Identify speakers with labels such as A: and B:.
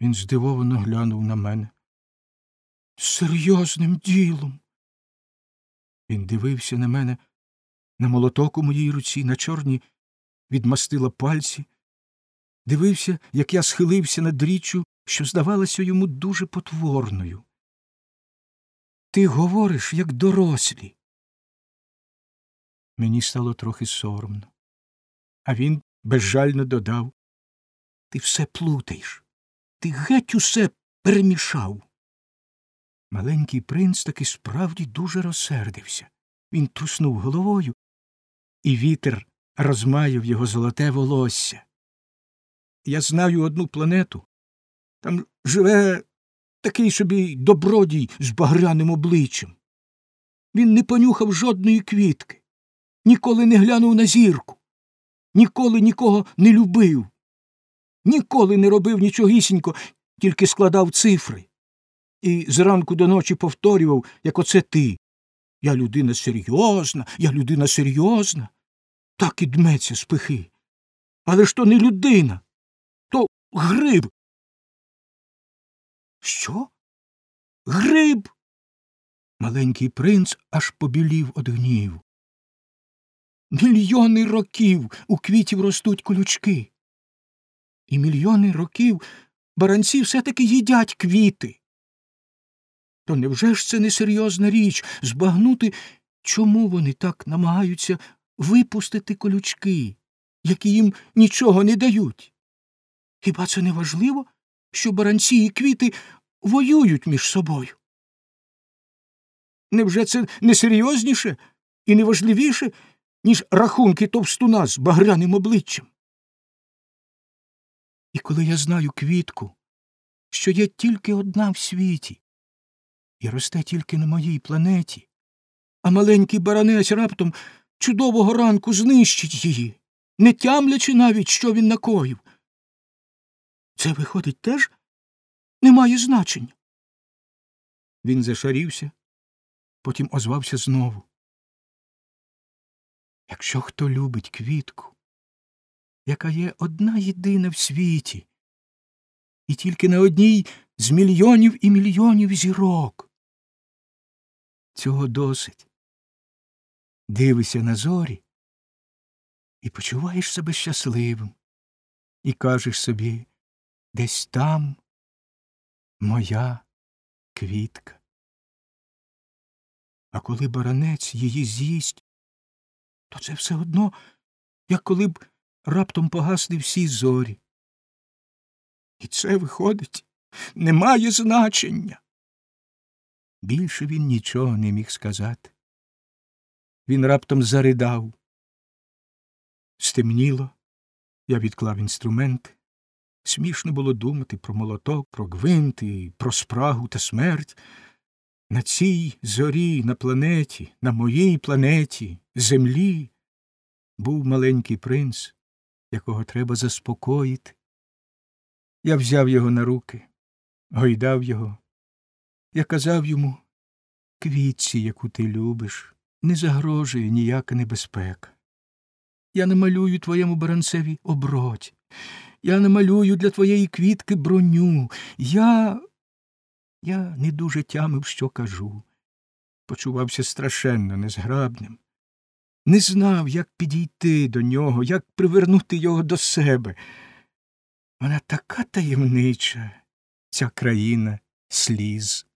A: Він здивовано глянув на мене. Серйозним ділом. Він дивився на мене, на молоток у моїй руці, на чорні відмастила пальці, дивився, як я схилився над річчю, що здавалося йому дуже потворною. Ти говориш, як дорослі. Мені стало трохи соромно. А він безжально додав Ти все плутаєш. Ти геть усе перемішав. Маленький принц таки справді дуже розсердився. Він труснув головою, і вітер розмаяв його золоте волосся. Я знаю одну планету. Там живе такий собі добродій з багряним обличчям. Він не понюхав жодної квітки, ніколи не глянув на зірку, ніколи нікого не любив, ніколи не робив нічогісінько, тільки складав цифри. І зранку до ночі повторював, як оце ти. Я людина серйозна, я людина серйозна. Так і дметься з пихи. Але ж то не людина, то гриб. Що? Гриб. Маленький принц аж побілів од гніву. Мільйони років у квітів ростуть колючки. І мільйони років баранці все таки їдять квіти. То невже ж це несерйозна річ збагнути, чому вони так намагаються випустити колючки, які їм нічого не дають? Хіба це не важливо, що баранці і квіти воюють між собою? Невже це не серйозніше і не важливіше, ніж рахунки товстуна з багряним обличчям? І коли я знаю квітку, що є тільки одна в світі, і росте тільки на моїй планеті, а маленький баранець раптом чудового ранку знищить її, не тямлячи навіть, що він накоїв. Це, виходить, теж не має значення. Він зашарівся, потім озвався знову. Якщо хто любить квітку, яка є одна єдина в світі, і тільки на одній з мільйонів і мільйонів зірок. Цього досить. Дивишся на зорі і почуваєш себе щасливим, і кажеш собі десь там моя квітка. А коли баранець її з'їсть, то це все одно, як коли б раптом погасли всі зорі. І це, виходить, не має значення. Більше він нічого не міг сказати. Він раптом заридав. Стемніло, я відклав інструменти. Смішно було думати про молоток, про гвинти, про спрагу та смерть. На цій зорі, на планеті, на моїй планеті, землі, був маленький принц, якого треба заспокоїти. Я взяв його на руки, гойдав його. Я казав йому квітці, яку ти любиш, не загрожує ніяка небезпека. Я намалюю твоєму баранцеві оброть. Я намалюю для твоєї квітки броню. Я. Я не дуже тямив, що кажу. Почувався страшенно незграбним. Не знав, як підійти до нього, як привернути його до себе. Вона така таємнича, ця країна сліз.